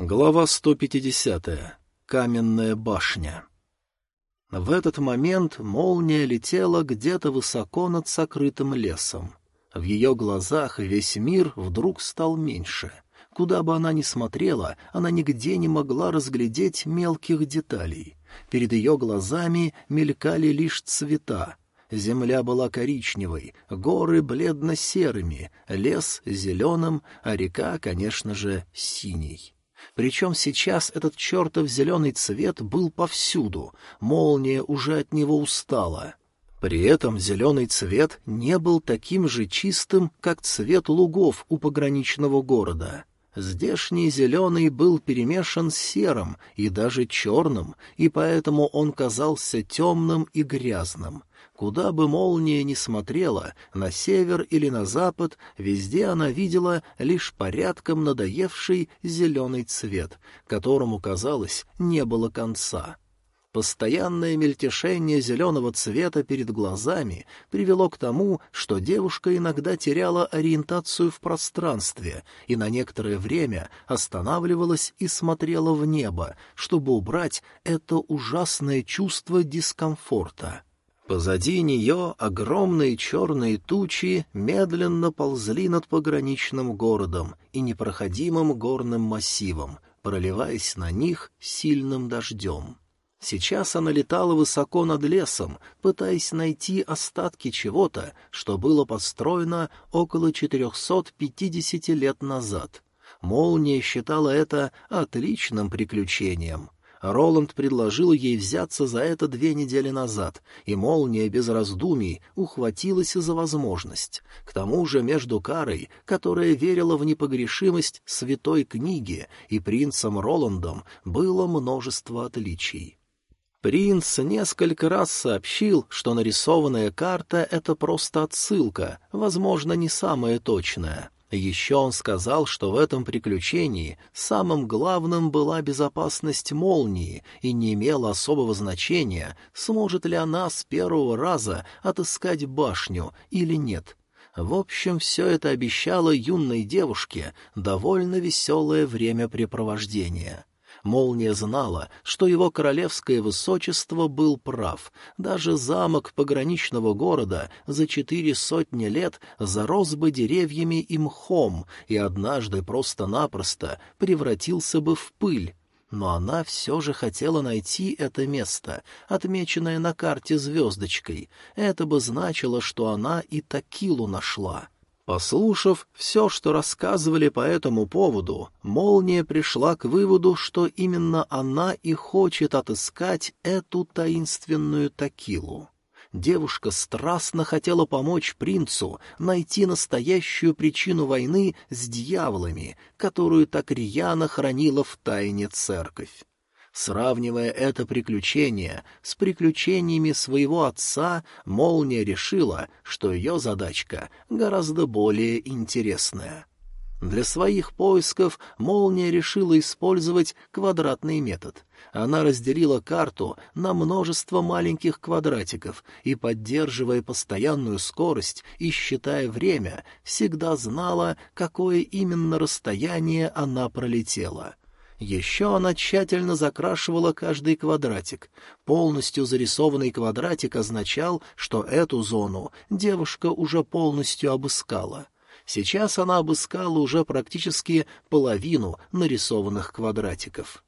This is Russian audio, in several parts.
Глава 150. Каменная башня. В этот момент молния летела где-то высоко над сокрытым лесом. В ее глазах весь мир вдруг стал меньше. Куда бы она ни смотрела, она нигде не могла разглядеть мелких деталей. Перед ее глазами мелькали лишь цвета. Земля была коричневой, горы бледно-серыми, лес — зеленым, а река, конечно же, синей. Причем сейчас этот чертов зеленый цвет был повсюду, молния уже от него устала. При этом зеленый цвет не был таким же чистым, как цвет лугов у пограничного города. Здешний зеленый был перемешан с серым и даже черным, и поэтому он казался темным и грязным. Куда бы молния ни смотрела, на север или на запад, везде она видела лишь порядком надоевший зеленый цвет, которому, казалось, не было конца. Постоянное мельтешение зеленого цвета перед глазами привело к тому, что девушка иногда теряла ориентацию в пространстве и на некоторое время останавливалась и смотрела в небо, чтобы убрать это ужасное чувство дискомфорта. Позади нее огромные черные тучи медленно ползли над пограничным городом и непроходимым горным массивом, проливаясь на них сильным дождем. Сейчас она летала высоко над лесом, пытаясь найти остатки чего-то, что было построено около 450 лет назад. Молния считала это отличным приключением — Роланд предложил ей взяться за это две недели назад, и молния без раздумий ухватилась за возможность. К тому же между Карой, которая верила в непогрешимость святой книги, и принцем Роландом было множество отличий. Принц несколько раз сообщил, что нарисованная карта — это просто отсылка, возможно, не самая точная — еще он сказал, что в этом приключении самым главным была безопасность молнии и не имело особого значения, сможет ли она с первого раза отыскать башню или нет. В общем, все это обещало юной девушке довольно веселое времяпрепровождение. Молния знала, что его королевское высочество был прав. Даже замок пограничного города за четыре сотни лет зарос бы деревьями и мхом, и однажды просто-напросто превратился бы в пыль. Но она все же хотела найти это место, отмеченное на карте звездочкой. Это бы значило, что она и Такилу нашла. Послушав все, что рассказывали по этому поводу, Молния пришла к выводу, что именно она и хочет отыскать эту таинственную Такилу. Девушка страстно хотела помочь принцу найти настоящую причину войны с дьяволами, которую так рьяно хранила в тайне церковь. Сравнивая это приключение с приключениями своего отца, Молния решила, что ее задачка гораздо более интересная. Для своих поисков Молния решила использовать квадратный метод. Она разделила карту на множество маленьких квадратиков и, поддерживая постоянную скорость и считая время, всегда знала, какое именно расстояние она пролетела — еще она тщательно закрашивала каждый квадратик. Полностью зарисованный квадратик означал, что эту зону девушка уже полностью обыскала. Сейчас она обыскала уже практически половину нарисованных квадратиков.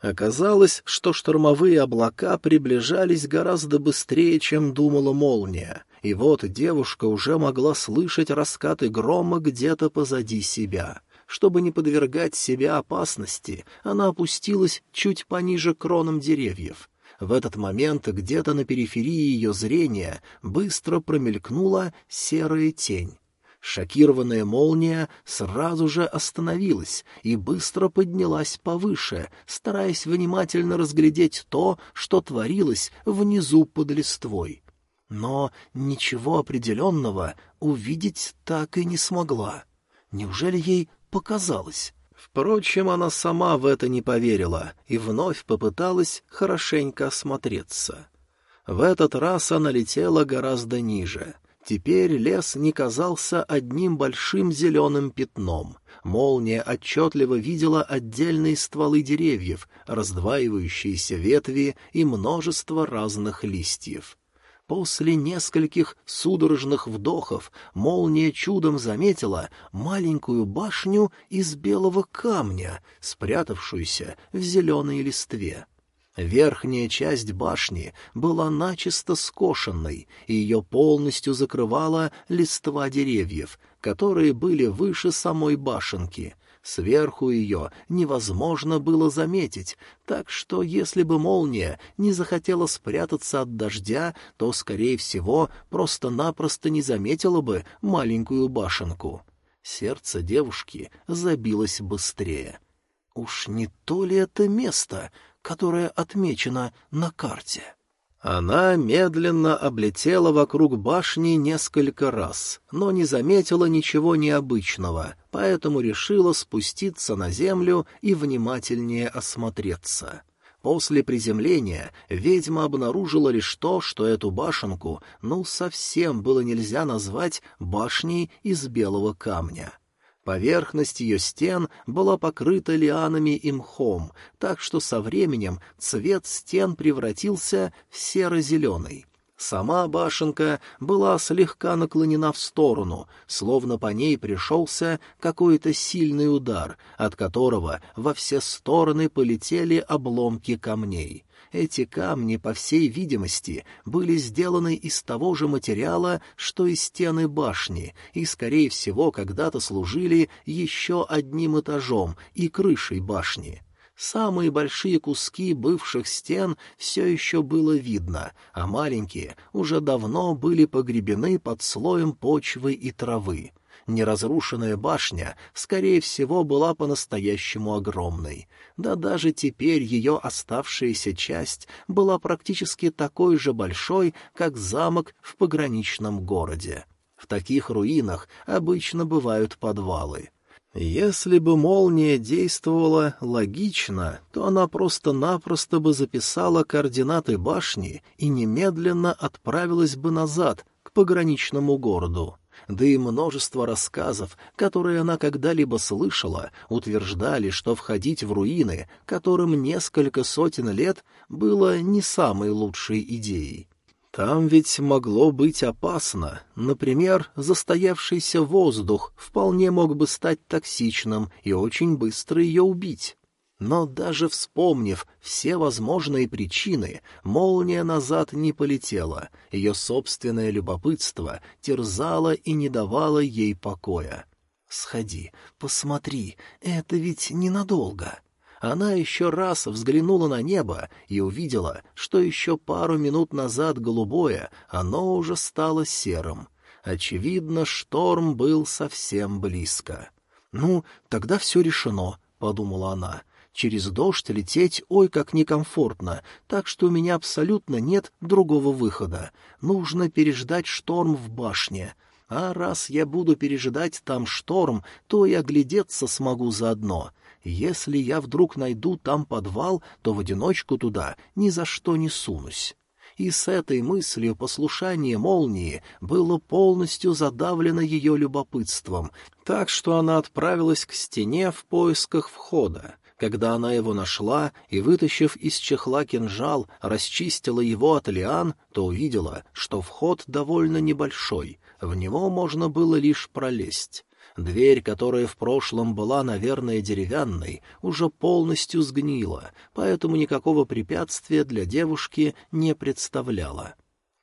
Оказалось, что штормовые облака приближались гораздо быстрее, чем думала молния, и вот девушка уже могла слышать раскаты грома где-то позади себя — чтобы не подвергать себя опасности, она опустилась чуть пониже кроном деревьев. В этот момент где-то на периферии ее зрения быстро промелькнула серая тень. Шокированная молния сразу же остановилась и быстро поднялась повыше, стараясь внимательно разглядеть то, что творилось внизу под листвой. Но ничего определенного увидеть так и не смогла. Неужели ей показалось. Впрочем, она сама в это не поверила и вновь попыталась хорошенько осмотреться. В этот раз она летела гораздо ниже. Теперь лес не казался одним большим зеленым пятном. Молния отчетливо видела отдельные стволы деревьев, раздваивающиеся ветви и множество разных листьев. После нескольких судорожных вдохов молния чудом заметила маленькую башню из белого камня, спрятавшуюся в зеленой листве. Верхняя часть башни была начисто скошенной, и ее полностью закрывала листва деревьев, которые были выше самой башенки — Сверху ее невозможно было заметить, так что если бы молния не захотела спрятаться от дождя, то, скорее всего, просто-напросто не заметила бы маленькую башенку. Сердце девушки забилось быстрее. Уж не то ли это место, которое отмечено на карте? Она медленно облетела вокруг башни несколько раз, но не заметила ничего необычного, поэтому решила спуститься на землю и внимательнее осмотреться. После приземления ведьма обнаружила лишь то, что эту башенку ну совсем было нельзя назвать башней из белого камня. Поверхность ее стен была покрыта лианами и мхом, так что со временем цвет стен превратился в серо-зеленый. Сама башенка была слегка наклонена в сторону, словно по ней пришелся какой-то сильный удар, от которого во все стороны полетели обломки камней. Эти камни, по всей видимости, были сделаны из того же материала, что и стены башни, и, скорее всего, когда-то служили еще одним этажом и крышей башни. Самые большие куски бывших стен все еще было видно, а маленькие уже давно были погребены под слоем почвы и травы. Неразрушенная башня, скорее всего, была по-настоящему огромной. Да даже теперь ее оставшаяся часть была практически такой же большой, как замок в пограничном городе. В таких руинах обычно бывают подвалы. Если бы молния действовала логично, то она просто-напросто бы записала координаты башни и немедленно отправилась бы назад, к пограничному городу да и множество рассказов, которые она когда-либо слышала, утверждали, что входить в руины, которым несколько сотен лет, было не самой лучшей идеей. Там ведь могло быть опасно. Например, застоявшийся воздух вполне мог бы стать токсичным и очень быстро ее убить. Но даже вспомнив все возможные причины, молния назад не полетела, ее собственное любопытство терзало и не давало ей покоя. «Сходи, посмотри, это ведь ненадолго». Она еще раз взглянула на небо и увидела, что еще пару минут назад голубое, оно уже стало серым. Очевидно, шторм был совсем близко. «Ну, тогда все решено», — подумала она. Через дождь лететь ой как некомфортно, так что у меня абсолютно нет другого выхода. Нужно переждать шторм в башне. А раз я буду пережидать там шторм, то и оглядеться смогу заодно. Если я вдруг найду там подвал, то в одиночку туда ни за что не сунусь. И с этой мыслью послушание молнии было полностью задавлено ее любопытством, так что она отправилась к стене в поисках входа. Когда она его нашла и, вытащив из чехла кинжал, расчистила его от лиан, то увидела, что вход довольно небольшой, в него можно было лишь пролезть. Дверь, которая в прошлом была, наверное, деревянной, уже полностью сгнила, поэтому никакого препятствия для девушки не представляла.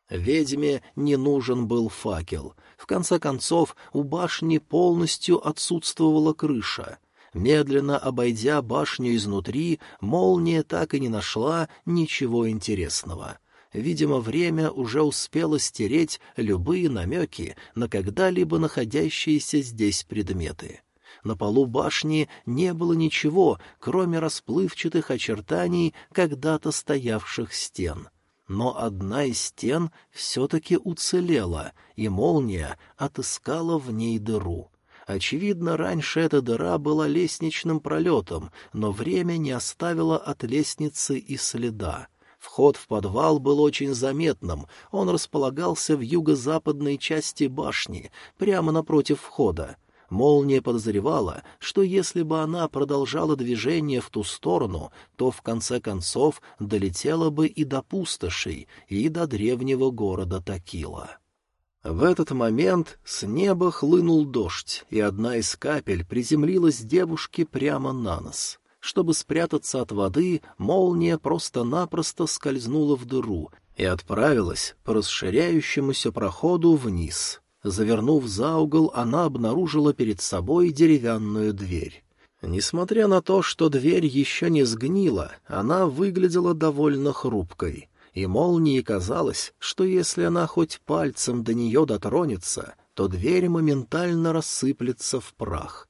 Ведьме не нужен был факел. В конце концов, у башни полностью отсутствовала крыша. Медленно обойдя башню изнутри, молния так и не нашла ничего интересного. Видимо, время уже успело стереть любые намеки на когда-либо находящиеся здесь предметы. На полу башни не было ничего, кроме расплывчатых очертаний когда-то стоявших стен. Но одна из стен все-таки уцелела, и молния отыскала в ней дыру. Очевидно, раньше эта дыра была лестничным пролетом, но время не оставило от лестницы и следа. Вход в подвал был очень заметным, он располагался в юго-западной части башни, прямо напротив входа. Молния подозревала, что если бы она продолжала движение в ту сторону, то в конце концов долетела бы и до пустошей, и до древнего города Такила. В этот момент с неба хлынул дождь, и одна из капель приземлилась девушке прямо на нос. Чтобы спрятаться от воды, молния просто-напросто скользнула в дыру и отправилась по расширяющемуся проходу вниз. Завернув за угол, она обнаружила перед собой деревянную дверь. Несмотря на то, что дверь еще не сгнила, она выглядела довольно хрупкой, и молнии казалось, что если она хоть пальцем до нее дотронется, то дверь моментально рассыплется в прах.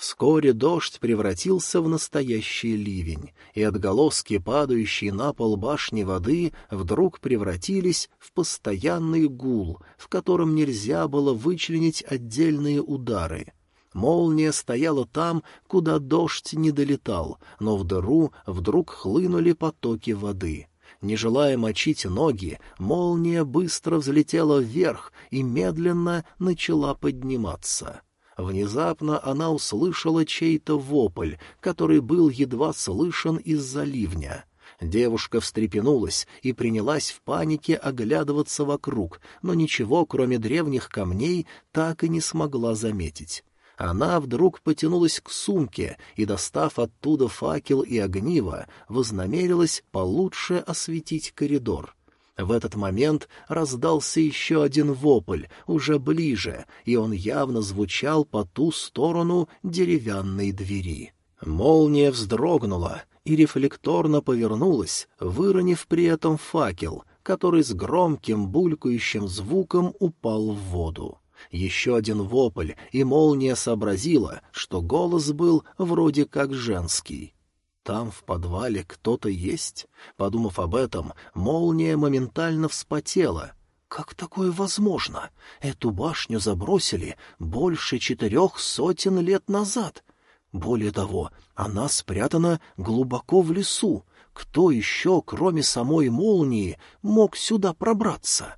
Вскоре дождь превратился в настоящий ливень, и отголоски, падающие на пол башни воды, вдруг превратились в постоянный гул, в котором нельзя было вычленить отдельные удары. Молния стояла там, куда дождь не долетал, но в дыру вдруг хлынули потоки воды. Не желая мочить ноги, молния быстро взлетела вверх и медленно начала подниматься. Внезапно она услышала чей-то вопль, который был едва слышен из-за ливня. Девушка встрепенулась и принялась в панике оглядываться вокруг, но ничего, кроме древних камней, так и не смогла заметить. Она вдруг потянулась к сумке и, достав оттуда факел и огниво, вознамерилась получше осветить коридор — в этот момент раздался еще один вопль, уже ближе, и он явно звучал по ту сторону деревянной двери. Молния вздрогнула и рефлекторно повернулась, выронив при этом факел, который с громким булькающим звуком упал в воду. Еще один вопль, и молния сообразила, что голос был вроде как женский. Там в подвале кто-то есть? Подумав об этом, молния моментально вспотела. Как такое возможно? Эту башню забросили больше четырех сотен лет назад. Более того, она спрятана глубоко в лесу. Кто еще, кроме самой молнии, мог сюда пробраться?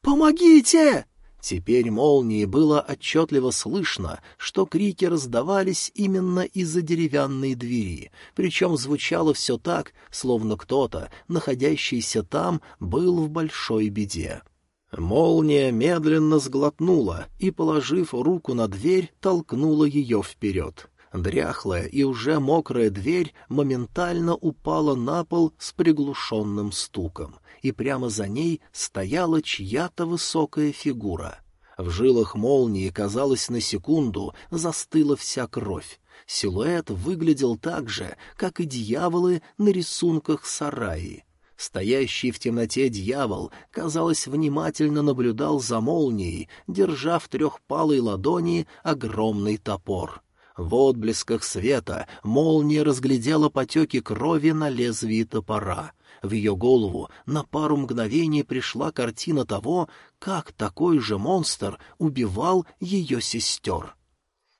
«Помогите!» Теперь молнии было отчетливо слышно, что крики раздавались именно из-за деревянной двери, причем звучало все так, словно кто-то, находящийся там, был в большой беде. Молния медленно сглотнула и, положив руку на дверь, толкнула ее вперед. Дряхлая и уже мокрая дверь моментально упала на пол с приглушенным стуком — и прямо за ней стояла чья-то высокая фигура. В жилах молнии, казалось, на секунду застыла вся кровь. Силуэт выглядел так же, как и дьяволы на рисунках сараи. Стоящий в темноте дьявол, казалось, внимательно наблюдал за молнией, держа в трехпалой ладони огромный топор. В отблесках света молния разглядела потеки крови на лезвии топора. В ее голову на пару мгновений пришла картина того, как такой же монстр убивал ее сестер.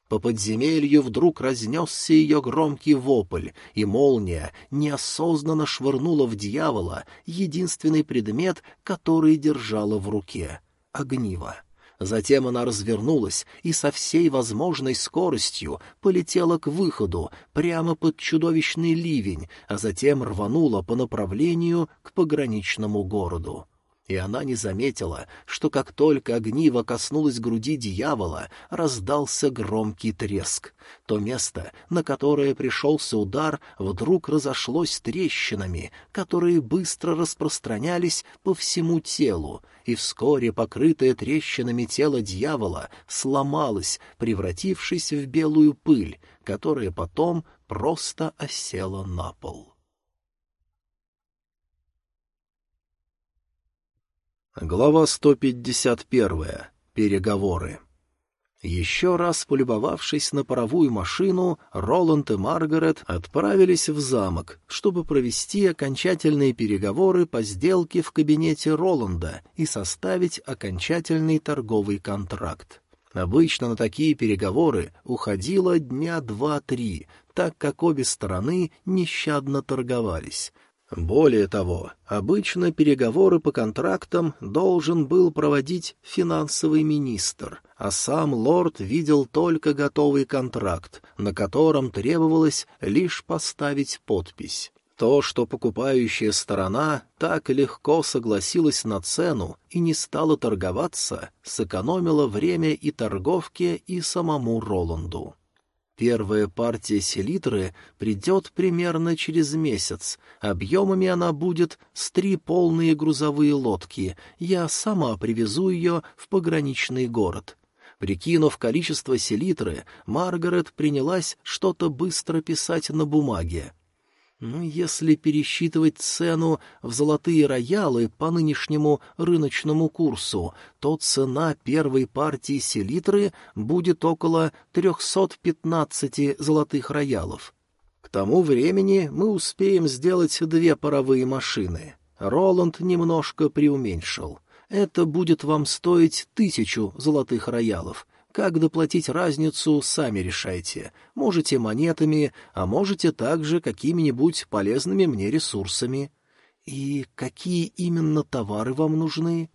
По подземелью вдруг разнесся ее громкий вопль, и молния неосознанно швырнула в дьявола единственный предмет, который держала в руке — огниво. Затем она развернулась и со всей возможной скоростью полетела к выходу, прямо под чудовищный ливень, а затем рванула по направлению к пограничному городу и она не заметила, что как только огниво коснулось груди дьявола, раздался громкий треск. То место, на которое пришелся удар, вдруг разошлось трещинами, которые быстро распространялись по всему телу, и вскоре покрытое трещинами тело дьявола сломалось, превратившись в белую пыль, которая потом просто осела на пол. Глава 151. Переговоры. Еще раз полюбовавшись на паровую машину, Роланд и Маргарет отправились в замок, чтобы провести окончательные переговоры по сделке в кабинете Роланда и составить окончательный торговый контракт. Обычно на такие переговоры уходило дня два-три, так как обе стороны нещадно торговались — Более того, обычно переговоры по контрактам должен был проводить финансовый министр, а сам лорд видел только готовый контракт, на котором требовалось лишь поставить подпись. То, что покупающая сторона так легко согласилась на цену и не стала торговаться, сэкономило время и торговке, и самому Роланду. Первая партия селитры придет примерно через месяц. Объемами она будет с три полные грузовые лодки. Я сама привезу ее в пограничный город. Прикинув количество селитры, Маргарет принялась что-то быстро писать на бумаге. Ну, если пересчитывать цену в золотые роялы по нынешнему рыночному курсу, то цена первой партии селитры будет около 315 золотых роялов. К тому времени мы успеем сделать две паровые машины. Роланд немножко преуменьшил. Это будет вам стоить тысячу золотых роялов, как доплатить разницу, сами решайте. Можете монетами, а можете также какими-нибудь полезными мне ресурсами. И какие именно товары вам нужны?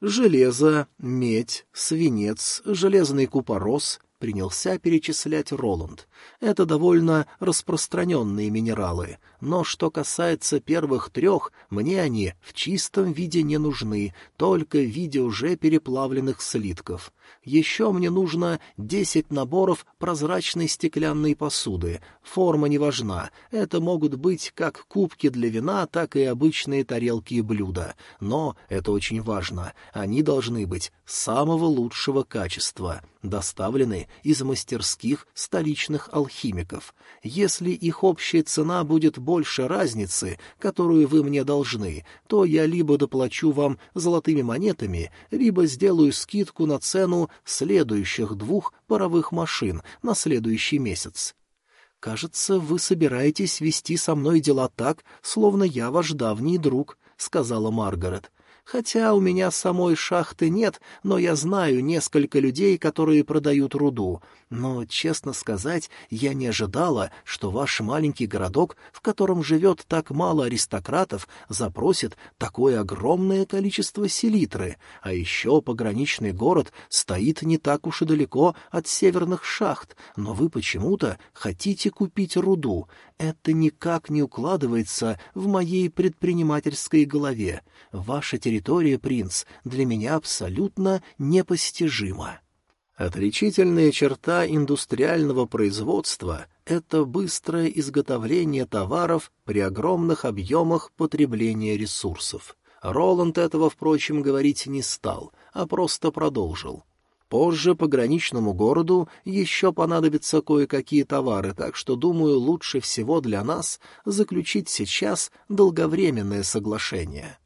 Железо, медь, свинец, железный купорос, принялся перечислять Роланд. Это довольно распространенные минералы, но что касается первых трех, мне они в чистом виде не нужны, только в виде уже переплавленных слитков. Еще мне нужно десять наборов прозрачной стеклянной посуды. Форма не важна. Это могут быть как кубки для вина, так и обычные тарелки и блюда. Но, это очень важно, они должны быть самого лучшего качества, доставлены из мастерских столичных алхимиков. Если их общая цена будет больше разницы, которую вы мне должны, то я либо доплачу вам золотыми монетами, либо сделаю скидку на цену следующих двух паровых машин на следующий месяц. «Кажется, вы собираетесь вести со мной дела так, словно я ваш давний друг», — сказала Маргарет. Хотя у меня самой шахты нет, но я знаю несколько людей, которые продают руду. Но, честно сказать, я не ожидала, что ваш маленький городок, в котором живет так мало аристократов, запросит такое огромное количество селитры. А еще пограничный город стоит не так уж и далеко от северных шахт, но вы почему-то хотите купить руду. Это никак не укладывается в моей предпринимательской голове. Ваша территория, принц, для меня абсолютно непостижима. Отличительная черта индустриального производства — это быстрое изготовление товаров при огромных объемах потребления ресурсов. Роланд этого, впрочем, говорить не стал, а просто продолжил. Позже пограничному городу еще понадобятся кое-какие товары, так что, думаю, лучше всего для нас заключить сейчас долговременное соглашение.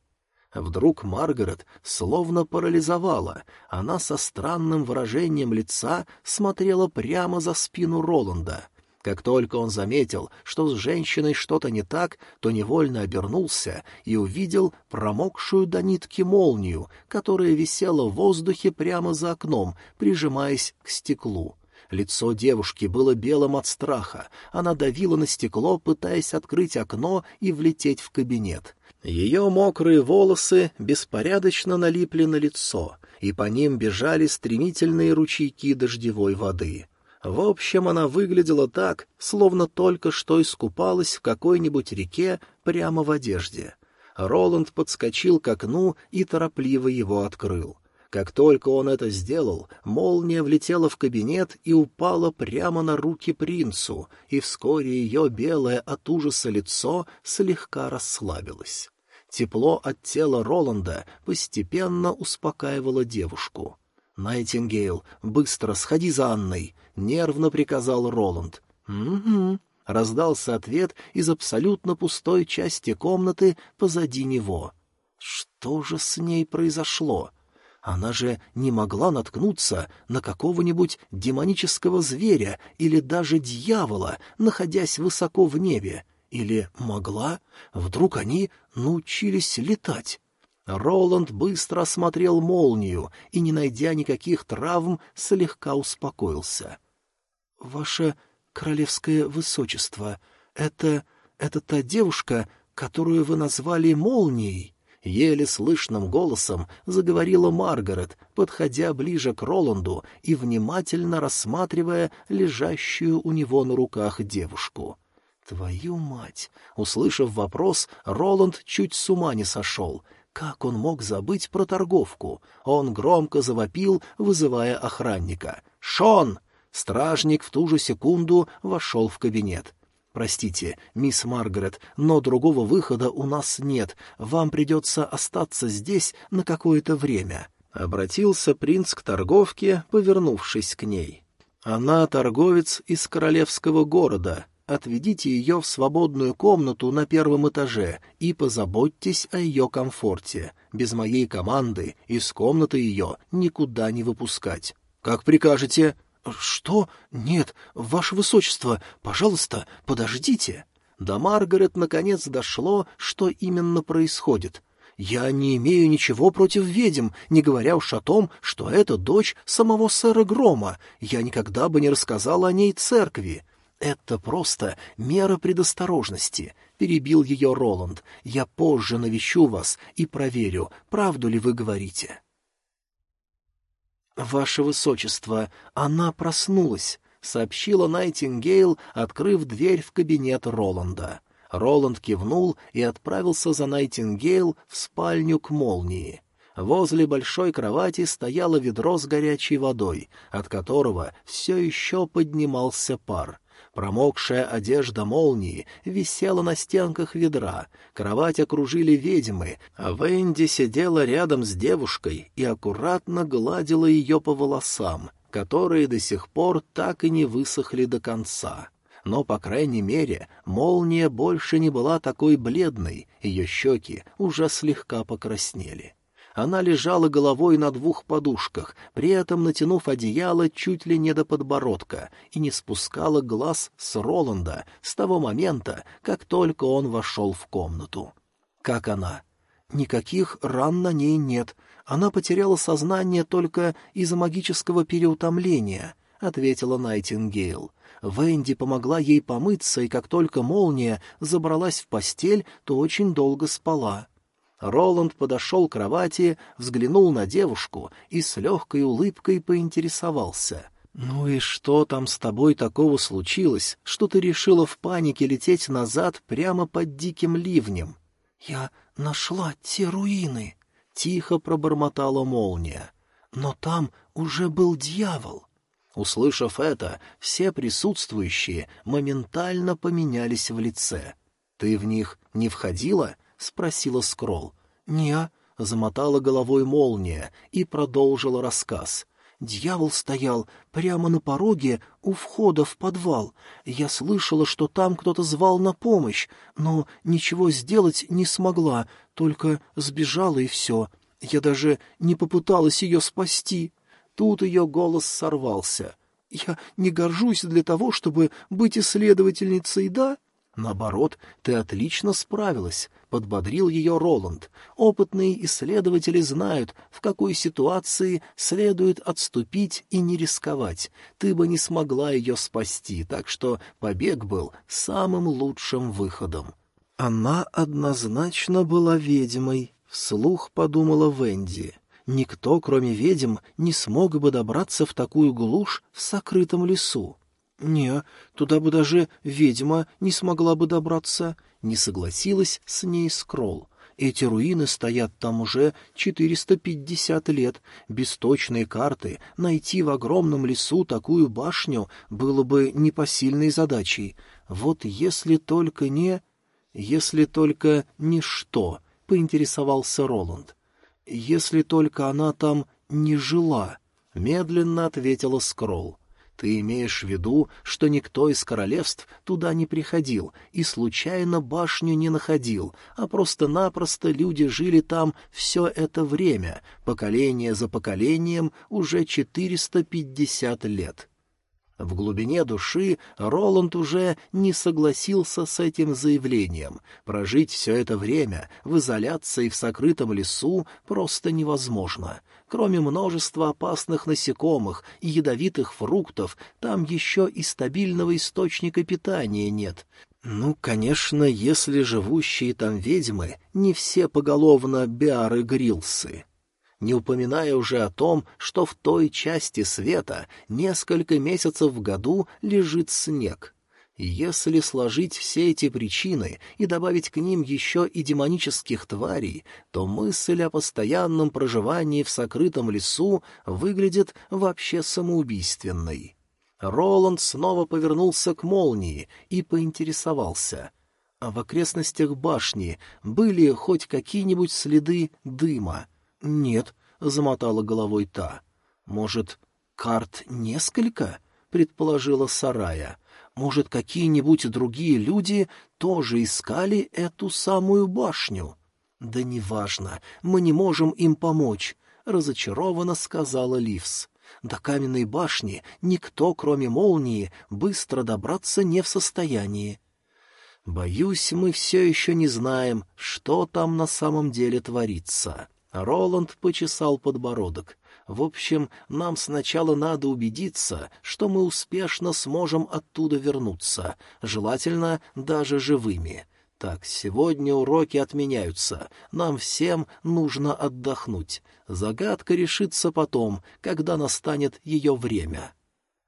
Вдруг Маргарет словно парализовала. Она со странным выражением лица смотрела прямо за спину Роланда — как только он заметил, что с женщиной что-то не так, то невольно обернулся и увидел промокшую до нитки молнию, которая висела в воздухе прямо за окном, прижимаясь к стеклу. Лицо девушки было белым от страха. Она давила на стекло, пытаясь открыть окно и влететь в кабинет. Ее мокрые волосы беспорядочно налипли на лицо, и по ним бежали стремительные ручейки дождевой воды. В общем, она выглядела так, словно только что искупалась в какой-нибудь реке прямо в одежде. Роланд подскочил к окну и торопливо его открыл. Как только он это сделал, молния влетела в кабинет и упала прямо на руки принцу, и вскоре ее белое от ужаса лицо слегка расслабилось. Тепло от тела Роланда постепенно успокаивало девушку. «Найтингейл, быстро сходи за Анной!» — нервно приказал Роланд. «Угу», — раздался ответ из абсолютно пустой части комнаты позади него. «Что же с ней произошло?» Она же не могла наткнуться на какого-нибудь демонического зверя или даже дьявола, находясь высоко в небе. Или могла? Вдруг они научились летать? Роланд быстро осмотрел молнию и, не найдя никаких травм, слегка успокоился. — Ваше королевское высочество, это... это та девушка, которую вы назвали молнией?» Еле слышным голосом заговорила Маргарет, подходя ближе к Роланду и внимательно рассматривая лежащую у него на руках девушку. «Твою мать!» Услышав вопрос, Роланд чуть с ума не сошел. Как он мог забыть про торговку? Он громко завопил, вызывая охранника. «Шон!» Стражник в ту же секунду вошел в кабинет. «Простите, мисс Маргарет, но другого выхода у нас нет. Вам придется остаться здесь на какое-то время». Обратился принц к торговке, повернувшись к ней. «Она торговец из королевского города. Отведите ее в свободную комнату на первом этаже и позаботьтесь о ее комфорте. Без моей команды из комнаты ее никуда не выпускать». «Как прикажете», «Что? Нет, ваше высочество, пожалуйста, подождите». До Маргарет наконец дошло, что именно происходит. «Я не имею ничего против ведьм, не говоря уж о том, что это дочь самого сэра Грома. Я никогда бы не рассказал о ней церкви. Это просто мера предосторожности», — перебил ее Роланд. «Я позже навещу вас и проверю, правду ли вы говорите». «Ваше высочество, она проснулась», — сообщила Найтингейл, открыв дверь в кабинет Роланда. Роланд кивнул и отправился за Найтингейл в спальню к молнии. Возле большой кровати стояло ведро с горячей водой, от которого все еще поднимался пар. Промокшая одежда молнии висела на стенках ведра, кровать окружили ведьмы, а Венди сидела рядом с девушкой и аккуратно гладила ее по волосам, которые до сих пор так и не высохли до конца. Но, по крайней мере, молния больше не была такой бледной, ее щеки уже слегка покраснели. Она лежала головой на двух подушках, при этом натянув одеяло чуть ли не до подбородка, и не спускала глаз с Роланда с того момента, как только он вошел в комнату. Как она? Никаких ран на ней нет. Она потеряла сознание только из-за магического переутомления, — ответила Найтингейл. Венди помогла ей помыться, и как только молния забралась в постель, то очень долго спала. Роланд подошел к кровати, взглянул на девушку и с легкой улыбкой поинтересовался. «Ну и что там с тобой такого случилось, что ты решила в панике лететь назад прямо под диким ливнем?» «Я нашла те руины», — тихо пробормотала молния. «Но там уже был дьявол». Услышав это, все присутствующие моментально поменялись в лице. «Ты в них не входила?» — спросила Скролл. «Не», — замотала головой молния и продолжила рассказ. Дьявол стоял прямо на пороге у входа в подвал. Я слышала, что там кто-то звал на помощь, но ничего сделать не смогла, только сбежала и все. Я даже не попыталась ее спасти. Тут ее голос сорвался. «Я не горжусь для того, чтобы быть исследовательницей, да?» «Наоборот, ты отлично справилась», — подбодрил ее Роланд. «Опытные исследователи знают, в какой ситуации следует отступить и не рисковать. Ты бы не смогла ее спасти, так что побег был самым лучшим выходом». «Она однозначно была ведьмой», — вслух подумала Венди. «Никто, кроме ведьм, не смог бы добраться в такую глушь в сокрытом лесу». «Не, туда бы даже ведьма не смогла бы добраться», — не согласилась с ней Скролл. «Эти руины стоят там уже 450 лет. Без точной карты найти в огромном лесу такую башню было бы непосильной задачей. Вот если только не... Если только не что», — поинтересовался Роланд. «Если только она там не жила», — медленно ответила Скролл. Ты имеешь в виду, что никто из королевств туда не приходил и случайно башню не находил, а просто-напросто люди жили там все это время, поколение за поколением, уже 450 лет. В глубине души Роланд уже не согласился с этим заявлением. Прожить все это время в изоляции в сокрытом лесу просто невозможно. Кроме множества опасных насекомых и ядовитых фруктов, там еще и стабильного источника питания нет. Ну, конечно, если живущие там ведьмы не все поголовно биары-грилсы. Не упоминая уже о том, что в той части света несколько месяцев в году лежит снег. Если сложить все эти причины и добавить к ним еще и демонических тварей, то мысль о постоянном проживании в сокрытом лесу выглядит вообще самоубийственной. Роланд снова повернулся к молнии и поинтересовался. А в окрестностях башни были хоть какие-нибудь следы дыма? Нет, — замотала головой та. Может, карт несколько? — предположила Сарая. Может, какие-нибудь другие люди тоже искали эту самую башню? Да неважно, мы не можем им помочь, — разочарованно сказала Ливс. До каменной башни никто, кроме молнии, быстро добраться не в состоянии. Боюсь, мы все еще не знаем, что там на самом деле творится. Роланд почесал подбородок. В общем, нам сначала надо убедиться, что мы успешно сможем оттуда вернуться, желательно даже живыми. Так, сегодня уроки отменяются. Нам всем нужно отдохнуть. Загадка решится потом, когда настанет ее время.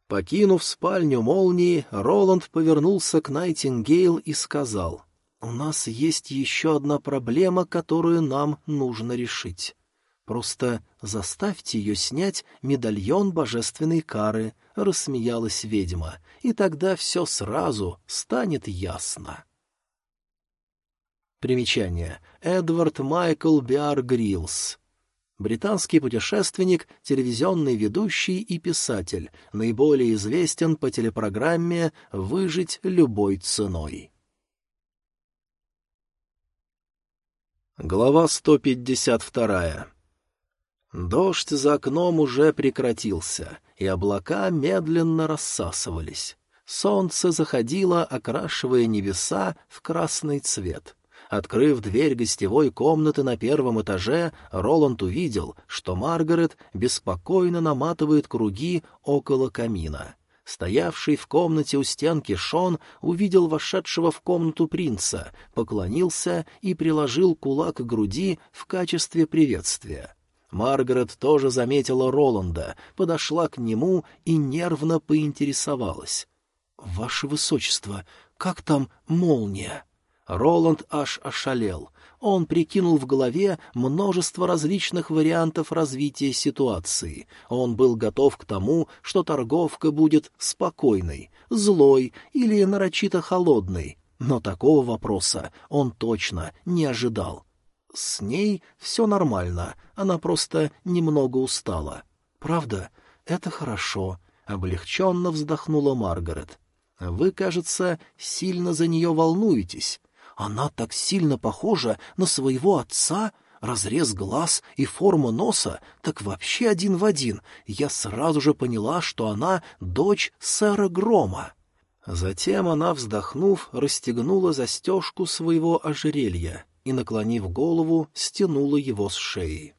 Покинув спальню молнии, Роланд повернулся к Найтингейл и сказал, «У нас есть еще одна проблема, которую нам нужно решить. Просто заставьте ее снять медальон божественной кары», — рассмеялась ведьма, «и тогда все сразу станет ясно». Примечание. Эдвард Майкл Биар Гриллс. Британский путешественник, телевизионный ведущий и писатель, наиболее известен по телепрограмме «Выжить любой ценой». Глава 152. Дождь за окном уже прекратился, и облака медленно рассасывались. Солнце заходило, окрашивая небеса в красный цвет — Открыв дверь гостевой комнаты на первом этаже, Роланд увидел, что Маргарет беспокойно наматывает круги около камина. Стоявший в комнате у стенки Шон увидел вошедшего в комнату принца, поклонился и приложил кулак к груди в качестве приветствия. Маргарет тоже заметила Роланда, подошла к нему и нервно поинтересовалась. — Ваше Высочество, как там молния? Роланд аж ошалел. Он прикинул в голове множество различных вариантов развития ситуации. Он был готов к тому, что торговка будет спокойной, злой или нарочито холодной. Но такого вопроса он точно не ожидал. С ней все нормально, она просто немного устала. «Правда? Это хорошо», — облегченно вздохнула Маргарет. «Вы, кажется, сильно за нее волнуетесь». Она так сильно похожа на своего отца, разрез глаз и форма носа, так вообще один в один. Я сразу же поняла, что она дочь сэра Грома. Затем она, вздохнув, расстегнула застежку своего ожерелья и, наклонив голову, стянула его с шеи.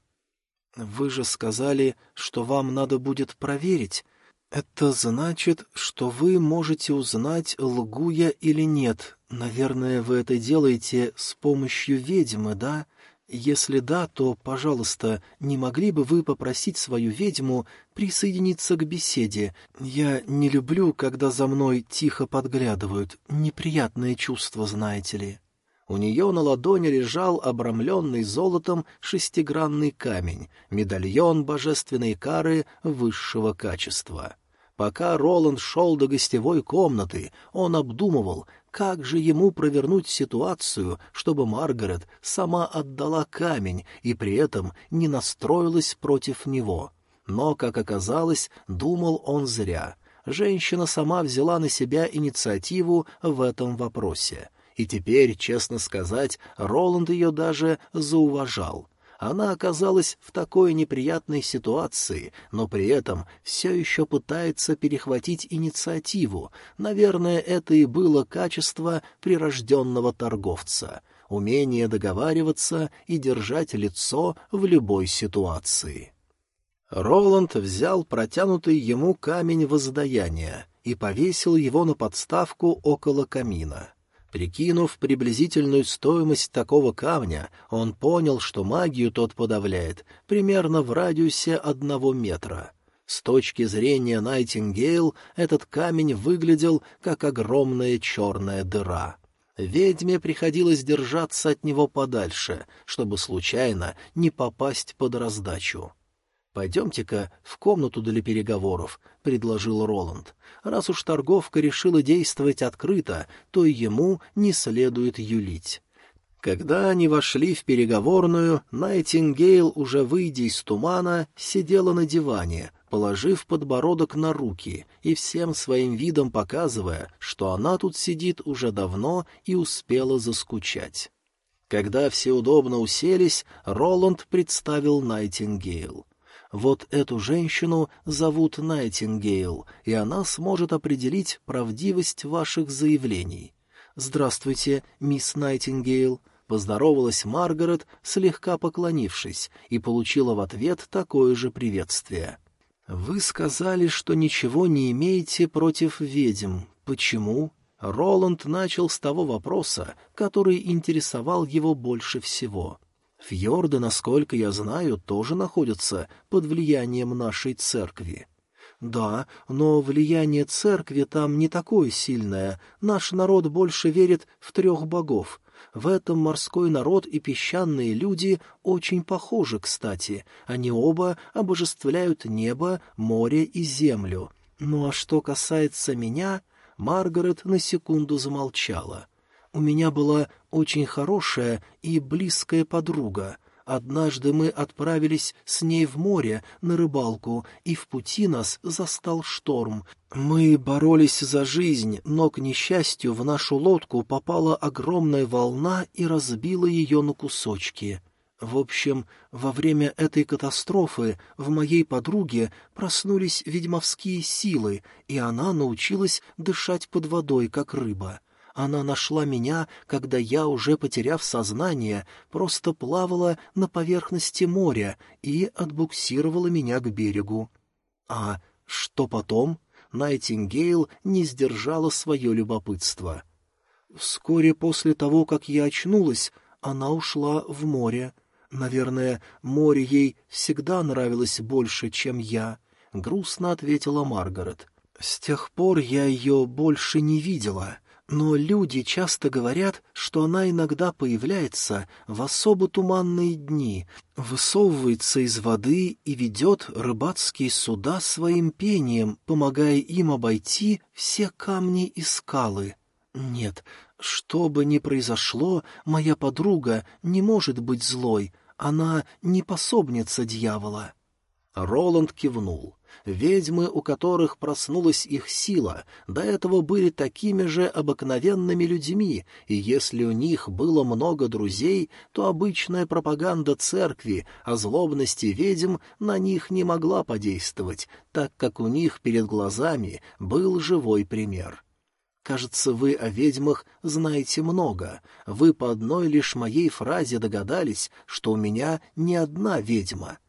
«Вы же сказали, что вам надо будет проверить, «Это значит, что вы можете узнать, лгу я или нет. Наверное, вы это делаете с помощью ведьмы, да? Если да, то, пожалуйста, не могли бы вы попросить свою ведьму присоединиться к беседе? Я не люблю, когда за мной тихо подглядывают. Неприятное чувство, знаете ли». У нее на ладони лежал обрамленный золотом шестигранный камень, медальон божественной кары высшего качества. Пока Роланд шел до гостевой комнаты, он обдумывал, как же ему провернуть ситуацию, чтобы Маргарет сама отдала камень и при этом не настроилась против него. Но, как оказалось, думал он зря. Женщина сама взяла на себя инициативу в этом вопросе. И теперь, честно сказать, Роланд ее даже зауважал. Она оказалась в такой неприятной ситуации, но при этом все еще пытается перехватить инициативу. Наверное, это и было качество прирожденного торговца — умение договариваться и держать лицо в любой ситуации. Роланд взял протянутый ему камень воздаяния и повесил его на подставку около камина. Прикинув приблизительную стоимость такого камня, он понял, что магию тот подавляет примерно в радиусе одного метра. С точки зрения Найтингейл этот камень выглядел как огромная черная дыра. Ведьме приходилось держаться от него подальше, чтобы случайно не попасть под раздачу. «Пойдемте-ка в комнату для переговоров», — предложил Роланд. «Раз уж торговка решила действовать открыто, то ему не следует юлить». Когда они вошли в переговорную, Найтингейл, уже выйдя из тумана, сидела на диване, положив подбородок на руки и всем своим видом показывая, что она тут сидит уже давно и успела заскучать. Когда все удобно уселись, Роланд представил Найтингейл. Вот эту женщину зовут Найтингейл, и она сможет определить правдивость ваших заявлений. «Здравствуйте, мисс Найтингейл», — поздоровалась Маргарет, слегка поклонившись, и получила в ответ такое же приветствие. «Вы сказали, что ничего не имеете против ведьм. Почему?» Роланд начал с того вопроса, который интересовал его больше всего — Фьорды, насколько я знаю, тоже находятся под влиянием нашей церкви. Да, но влияние церкви там не такое сильное. Наш народ больше верит в трех богов. В этом морской народ и песчаные люди очень похожи, кстати. Они оба обожествляют небо, море и землю. Ну а что касается меня... Маргарет на секунду замолчала. У меня была очень хорошая и близкая подруга. Однажды мы отправились с ней в море на рыбалку, и в пути нас застал шторм. Мы боролись за жизнь, но, к несчастью, в нашу лодку попала огромная волна и разбила ее на кусочки. В общем, во время этой катастрофы в моей подруге проснулись ведьмовские силы, и она научилась дышать под водой, как рыба. Она нашла меня, когда я, уже потеряв сознание, просто плавала на поверхности моря и отбуксировала меня к берегу. А что потом? Найтингейл не сдержала свое любопытство. Вскоре после того, как я очнулась, она ушла в море. Наверное, море ей всегда нравилось больше, чем я, — грустно ответила Маргарет. С тех пор я ее больше не видела. Но люди часто говорят, что она иногда появляется в особо туманные дни, высовывается из воды и ведет рыбацкие суда своим пением, помогая им обойти все камни и скалы. Нет, что бы ни произошло, моя подруга не может быть злой, она не пособница дьявола. Роланд кивнул. Ведьмы, у которых проснулась их сила, до этого были такими же обыкновенными людьми, и если у них было много друзей, то обычная пропаганда церкви о злобности ведьм на них не могла подействовать, так как у них перед глазами был живой пример. Кажется, вы о ведьмах знаете много. Вы по одной лишь моей фразе догадались, что у меня не одна ведьма.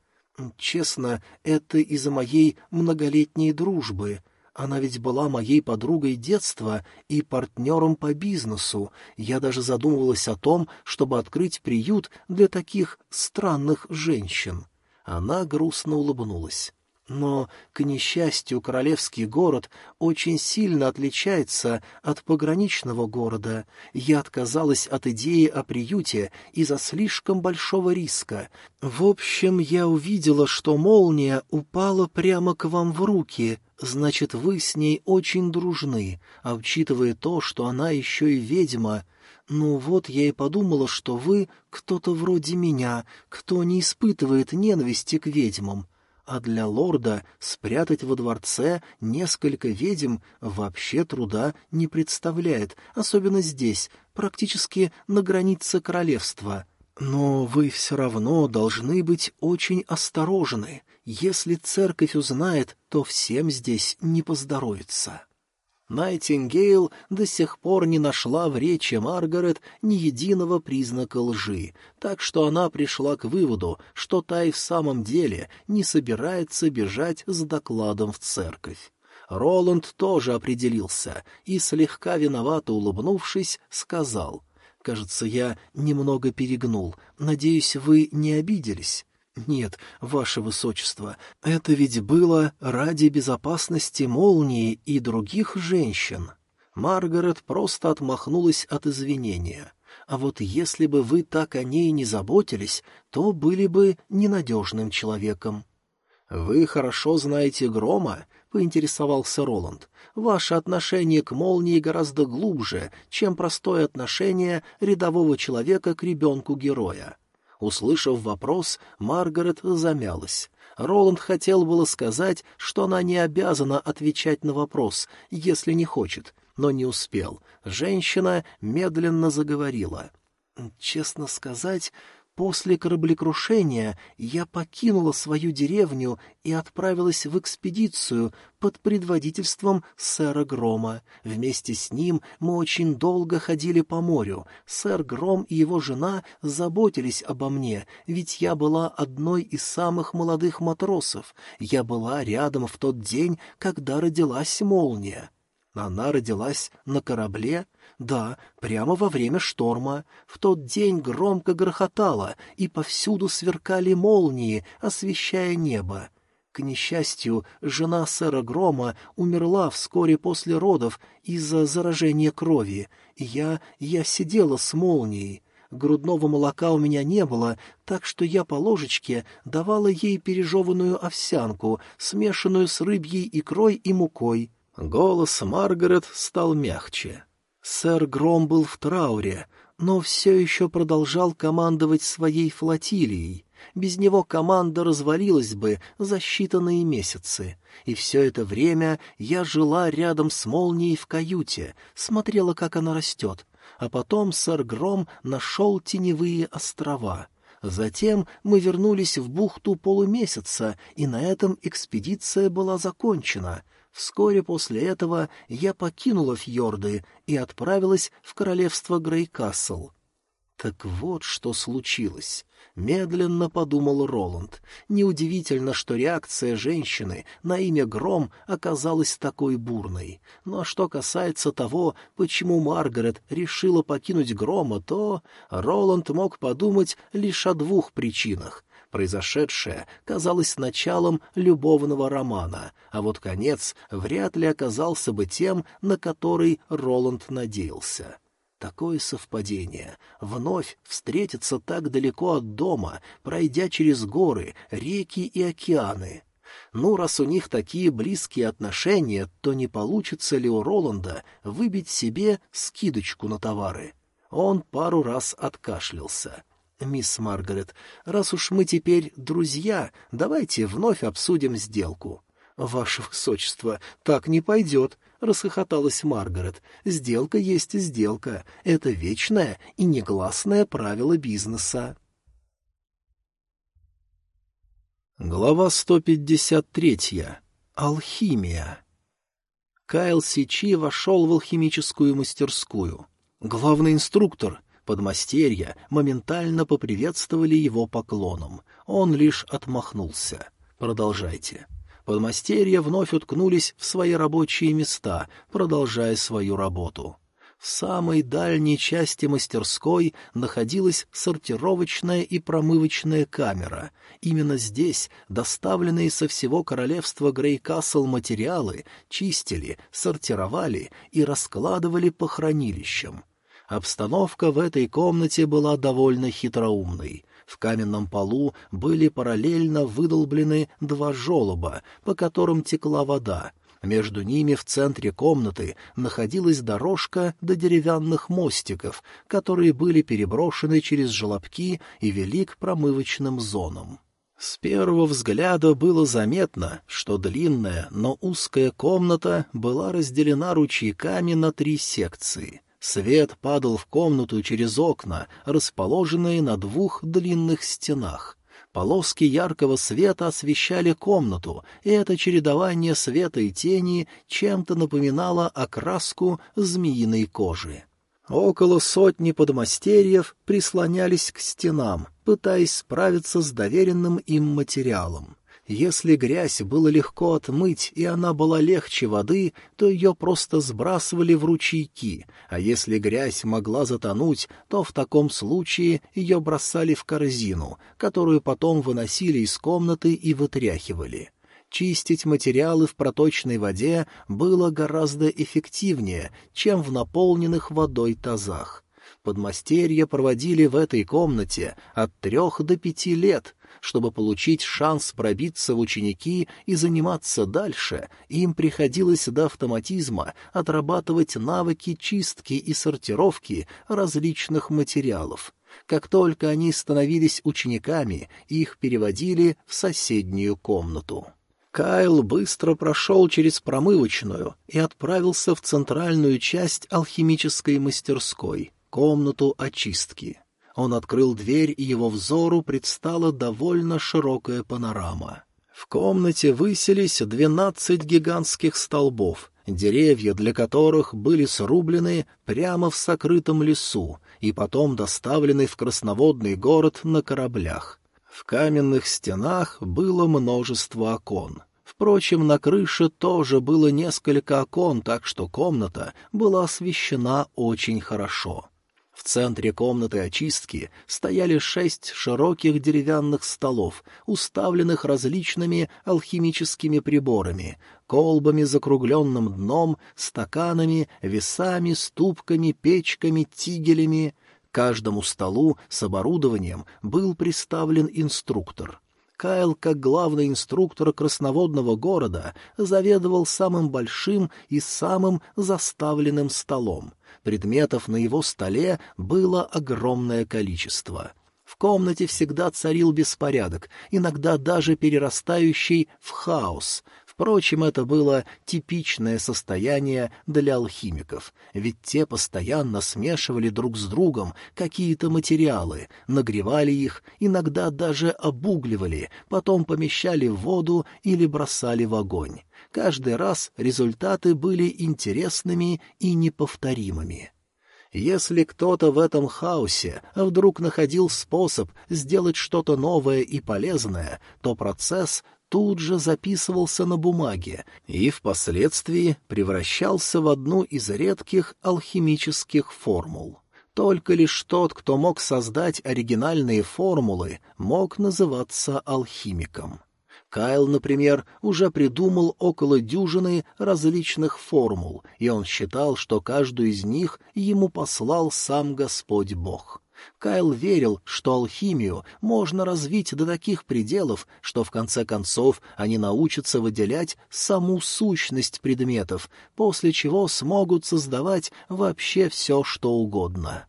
Честно, это из-за моей многолетней дружбы. Она ведь была моей подругой детства и партнером по бизнесу. Я даже задумывалась о том, чтобы открыть приют для таких странных женщин. Она грустно улыбнулась. Но, к несчастью, королевский город очень сильно отличается от пограничного города. Я отказалась от идеи о приюте из-за слишком большого риска. В общем, я увидела, что молния упала прямо к вам в руки. Значит, вы с ней очень дружны, а учитывая то, что она еще и ведьма... Ну вот я и подумала, что вы кто-то вроде меня, кто не испытывает ненависти к ведьмам а для лорда спрятать во дворце несколько ведьм вообще труда не представляет, особенно здесь, практически на границе королевства. Но вы все равно должны быть очень осторожны. Если церковь узнает, то всем здесь не поздоровится. Найтингейл до сих пор не нашла в речи Маргарет ни единого признака лжи, так что она пришла к выводу, что та и в самом деле не собирается бежать с докладом в церковь. Роланд тоже определился и, слегка виновато улыбнувшись, сказал, «Кажется, я немного перегнул. Надеюсь, вы не обиделись?» «Нет, ваше высочество, это ведь было ради безопасности молнии и других женщин». Маргарет просто отмахнулась от извинения. «А вот если бы вы так о ней не заботились, то были бы ненадежным человеком». «Вы хорошо знаете Грома?» — поинтересовался Роланд. «Ваше отношение к молнии гораздо глубже, чем простое отношение рядового человека к ребенку героя». Услышав вопрос, Маргарет замялась. Роланд хотел было сказать, что она не обязана отвечать на вопрос, если не хочет, но не успел. Женщина медленно заговорила. «Честно сказать, После кораблекрушения я покинула свою деревню и отправилась в экспедицию под предводительством сэра Грома. Вместе с ним мы очень долго ходили по морю. Сэр Гром и его жена заботились обо мне, ведь я была одной из самых молодых матросов. Я была рядом в тот день, когда родилась молния. Она родилась на корабле? Да, прямо во время шторма. В тот день громко грохотало, и повсюду сверкали молнии, освещая небо. К несчастью, жена сэра Грома умерла вскоре после родов из-за заражения крови, я... я сидела с молнией. Грудного молока у меня не было, так что я по ложечке давала ей пережеванную овсянку, смешанную с рыбьей икрой и мукой. Голос Маргарет стал мягче. Сэр Гром был в трауре, но все еще продолжал командовать своей флотилией. Без него команда развалилась бы за считанные месяцы. И все это время я жила рядом с молнией в каюте, смотрела, как она растет. А потом сэр Гром нашел теневые острова. Затем мы вернулись в бухту полумесяца, и на этом экспедиция была закончена. Вскоре после этого я покинула фьорды и отправилась в королевство Грейкасл. Так вот, что случилось. Медленно подумал Роланд. Неудивительно, что реакция женщины на имя Гром оказалась такой бурной. Но что касается того, почему Маргарет решила покинуть Грома, то Роланд мог подумать лишь о двух причинах. Произошедшее казалось началом любовного романа, а вот конец вряд ли оказался бы тем, на который Роланд надеялся. Такое совпадение. Вновь встретиться так далеко от дома, пройдя через горы, реки и океаны. Ну, раз у них такие близкие отношения, то не получится ли у Роланда выбить себе скидочку на товары? Он пару раз откашлялся. «Мисс Маргарет, раз уж мы теперь друзья, давайте вновь обсудим сделку». «Ваше высочество, так не пойдет», — расхохоталась Маргарет. «Сделка есть сделка. Это вечное и негласное правило бизнеса». Глава 153. Алхимия. Кайл Сичи вошел в алхимическую мастерскую. «Главный инструктор», Подмастерья моментально поприветствовали его поклоном. Он лишь отмахнулся. «Продолжайте». Подмастерья вновь уткнулись в свои рабочие места, продолжая свою работу. В самой дальней части мастерской находилась сортировочная и промывочная камера. Именно здесь доставленные со всего королевства Грейкасл материалы чистили, сортировали и раскладывали по хранилищам. Обстановка в этой комнате была довольно хитроумной. В каменном полу были параллельно выдолблены два желоба, по которым текла вода. Между ними в центре комнаты находилась дорожка до деревянных мостиков, которые были переброшены через желобки и вели к промывочным зонам. С первого взгляда было заметно, что длинная, но узкая комната была разделена ручейками на три секции — Свет падал в комнату через окна, расположенные на двух длинных стенах. Полоски яркого света освещали комнату, и это чередование света и тени чем-то напоминало окраску змеиной кожи. Около сотни подмастерьев прислонялись к стенам, пытаясь справиться с доверенным им материалом. Если грязь было легко отмыть, и она была легче воды, то ее просто сбрасывали в ручейки, а если грязь могла затонуть, то в таком случае ее бросали в корзину, которую потом выносили из комнаты и вытряхивали. Чистить материалы в проточной воде было гораздо эффективнее, чем в наполненных водой тазах. Подмастерья проводили в этой комнате от трех до пяти лет, чтобы получить шанс пробиться в ученики и заниматься дальше, им приходилось до автоматизма отрабатывать навыки чистки и сортировки различных материалов. Как только они становились учениками, их переводили в соседнюю комнату. Кайл быстро прошел через промывочную и отправился в центральную часть алхимической мастерской, комнату очистки. Он открыл дверь, и его взору предстала довольно широкая панорама. В комнате высились двенадцать гигантских столбов, деревья для которых были срублены прямо в сокрытом лесу и потом доставлены в красноводный город на кораблях. В каменных стенах было множество окон. Впрочем, на крыше тоже было несколько окон, так что комната была освещена очень хорошо. В центре комнаты очистки стояли шесть широких деревянных столов, уставленных различными алхимическими приборами, колбами с закругленным дном, стаканами, весами, ступками, печками, тигелями. Каждому столу с оборудованием был представлен инструктор. Кайл, как главный инструктор красноводного города, заведовал самым большим и самым заставленным столом — Предметов на его столе было огромное количество. В комнате всегда царил беспорядок, иногда даже перерастающий в хаос. Впрочем, это было типичное состояние для алхимиков, ведь те постоянно смешивали друг с другом какие-то материалы, нагревали их, иногда даже обугливали, потом помещали в воду или бросали в огонь. Каждый раз результаты были интересными и неповторимыми. Если кто-то в этом хаосе вдруг находил способ сделать что-то новое и полезное, то процесс тут же записывался на бумаге и впоследствии превращался в одну из редких алхимических формул. Только лишь тот, кто мог создать оригинальные формулы, мог называться алхимиком. Кайл, например, уже придумал около дюжины различных формул, и он считал, что каждую из них ему послал сам Господь Бог. Кайл верил, что алхимию можно развить до таких пределов, что в конце концов они научатся выделять саму сущность предметов, после чего смогут создавать вообще все, что угодно.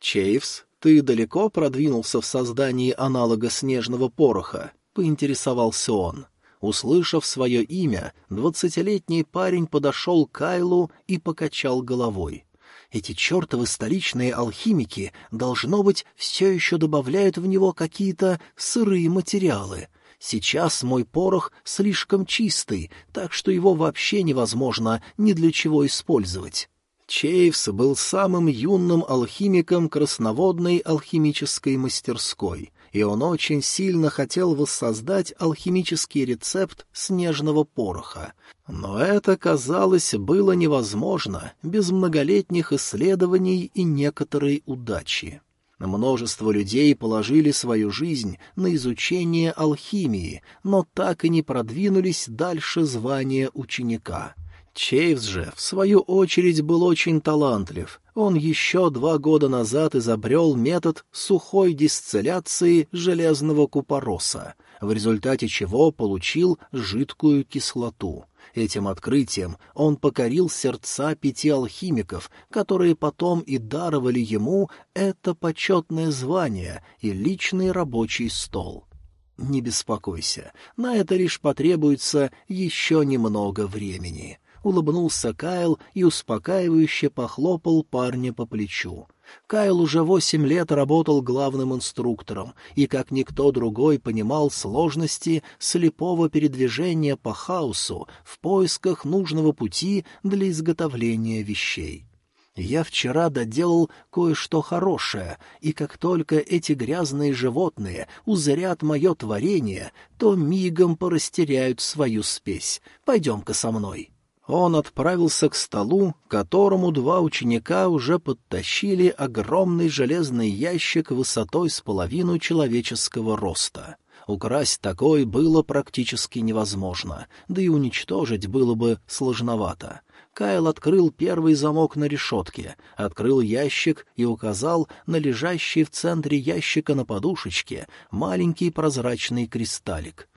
«Чейвс, ты далеко продвинулся в создании аналога снежного пороха?» Поинтересовался он. Услышав свое имя, двадцатилетний парень подошел к Кайлу и покачал головой. Эти чертовы столичные алхимики, должно быть, все еще добавляют в него какие-то сырые материалы. Сейчас мой порох слишком чистый, так что его вообще невозможно ни для чего использовать. Чейвс был самым юным алхимиком красноводной алхимической мастерской и он очень сильно хотел воссоздать алхимический рецепт снежного пороха. Но это, казалось, было невозможно без многолетних исследований и некоторой удачи. Множество людей положили свою жизнь на изучение алхимии, но так и не продвинулись дальше звания ученика — Чейвс же, в свою очередь, был очень талантлив. Он еще два года назад изобрел метод сухой дистилляции железного купороса, в результате чего получил жидкую кислоту. Этим открытием он покорил сердца пяти алхимиков, которые потом и даровали ему это почетное звание и личный рабочий стол. Не беспокойся, на это лишь потребуется еще немного времени улыбнулся Кайл и успокаивающе похлопал парня по плечу. Кайл уже восемь лет работал главным инструктором и, как никто другой, понимал сложности слепого передвижения по хаосу в поисках нужного пути для изготовления вещей. Я вчера доделал кое-что хорошее, и как только эти грязные животные узрят мое творение, то мигом порастеряют свою спесь. Пойдем-ка со мной». Он отправился к столу, к которому два ученика уже подтащили огромный железный ящик высотой с половину человеческого роста. Украсть такой было практически невозможно, да и уничтожить было бы сложновато. Кайл открыл первый замок на решетке, открыл ящик и указал на лежащий в центре ящика на подушечке маленький прозрачный кристаллик.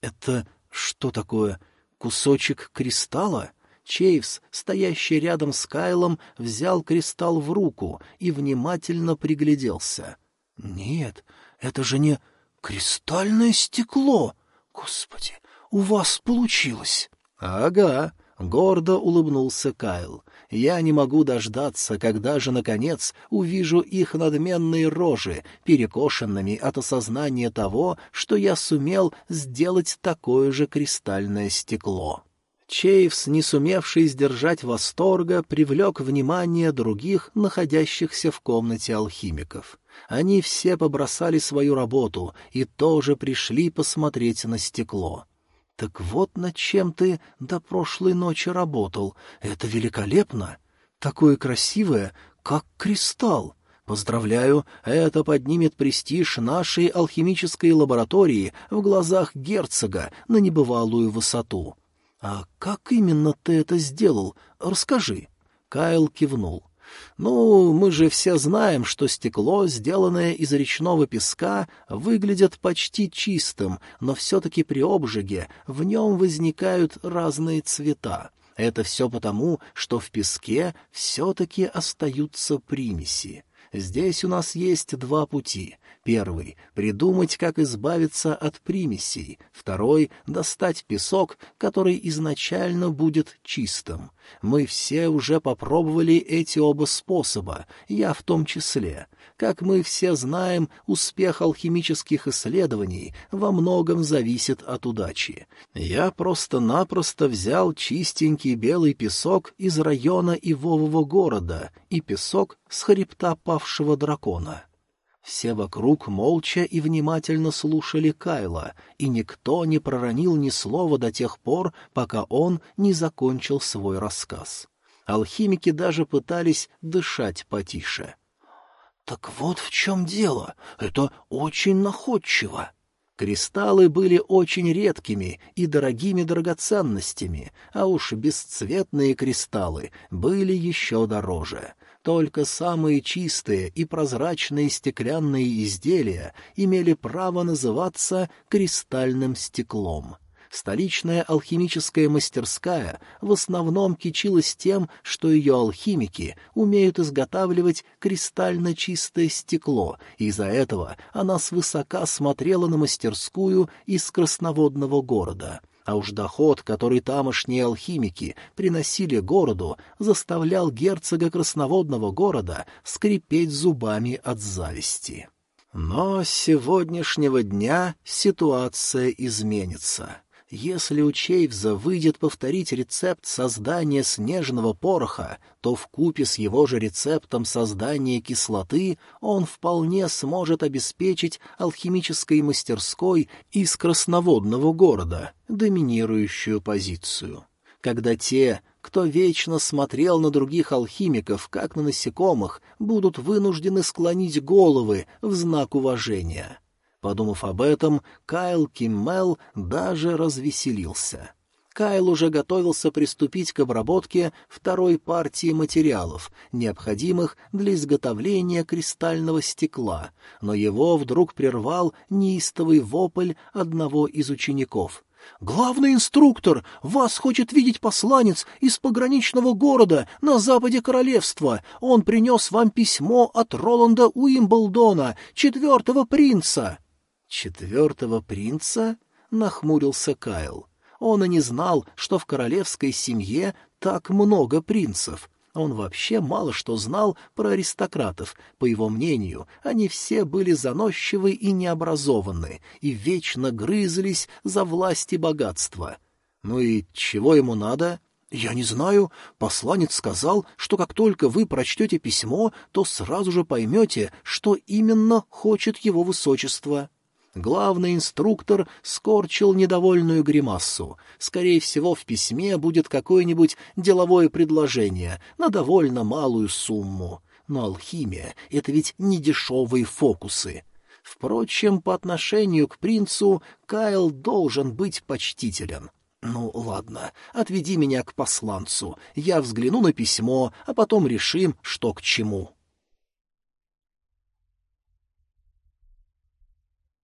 «Это что такое? Кусочек кристалла? Чейвс, стоящий рядом с Кайлом, взял кристалл в руку и внимательно пригляделся. «Нет, это же не кристальное стекло! Господи, у вас получилось!» «Ага», — гордо улыбнулся Кайл. «Я не могу дождаться, когда же, наконец, увижу их надменные рожи, перекошенными от осознания того, что я сумел сделать такое же кристальное стекло». Чейвс, не сумевший сдержать восторга, привлек внимание других, находящихся в комнате алхимиков. Они все побросали свою работу и тоже пришли посмотреть на стекло. «Так вот над чем ты до прошлой ночи работал. Это великолепно! Такое красивое, как кристалл! Поздравляю, это поднимет престиж нашей алхимической лаборатории в глазах герцога на небывалую высоту». «А как именно ты это сделал? Расскажи». Кайл кивнул. «Ну, мы же все знаем, что стекло, сделанное из речного песка, выглядит почти чистым, но все-таки при обжиге в нем возникают разные цвета. Это все потому, что в песке все-таки остаются примеси. Здесь у нас есть два пути. Первый — придумать, как избавиться от примесей. Второй — достать песок, который изначально будет чистым. Мы все уже попробовали эти оба способа, я в том числе. Как мы все знаем, успех алхимических исследований во многом зависит от удачи. Я просто-напросто взял чистенький белый песок из района Ивового города и песок с хребта павшего дракона. Все вокруг молча и внимательно слушали Кайла, и никто не проронил ни слова до тех пор, пока он не закончил свой рассказ. Алхимики даже пытались дышать потише. «Так вот в чем дело. Это очень находчиво». Кристаллы были очень редкими и дорогими драгоценностями, а уж бесцветные кристаллы были еще дороже. Только самые чистые и прозрачные стеклянные изделия имели право называться кристальным стеклом. Столичная алхимическая мастерская в основном кичилась тем, что ее алхимики умеют изготавливать кристально чистое стекло, и из-за этого она свысока смотрела на мастерскую из красноводного города — а уж доход, который тамошние алхимики приносили городу, заставлял герцога красноводного города скрипеть зубами от зависти. Но с сегодняшнего дня ситуация изменится. Если у Чейвза выйдет повторить рецепт создания снежного пороха, то в купе с его же рецептом создания кислоты он вполне сможет обеспечить алхимической мастерской из красноводного города доминирующую позицию. Когда те, кто вечно смотрел на других алхимиков, как на насекомых, будут вынуждены склонить головы в знак уважения. Подумав об этом, Кайл Киммел даже развеселился. Кайл уже готовился приступить к обработке второй партии материалов, необходимых для изготовления кристального стекла, но его вдруг прервал неистовый вопль одного из учеников. «Главный инструктор! Вас хочет видеть посланец из пограничного города на западе королевства. Он принес вам письмо от Роланда Уимблдона, четвертого принца». «Четвертого принца?» — нахмурился Кайл. Он и не знал, что в королевской семье так много принцев. Он вообще мало что знал про аристократов. По его мнению, они все были заносчивы и необразованы, и вечно грызлись за власть и богатство. Ну и чего ему надо? «Я не знаю. Посланец сказал, что как только вы прочтете письмо, то сразу же поймете, что именно хочет его высочество». Главный инструктор скорчил недовольную гримассу. Скорее всего, в письме будет какое-нибудь деловое предложение на довольно малую сумму. Но алхимия — это ведь не дешевые фокусы. Впрочем, по отношению к принцу Кайл должен быть почтителен. «Ну, ладно, отведи меня к посланцу. Я взгляну на письмо, а потом решим, что к чему».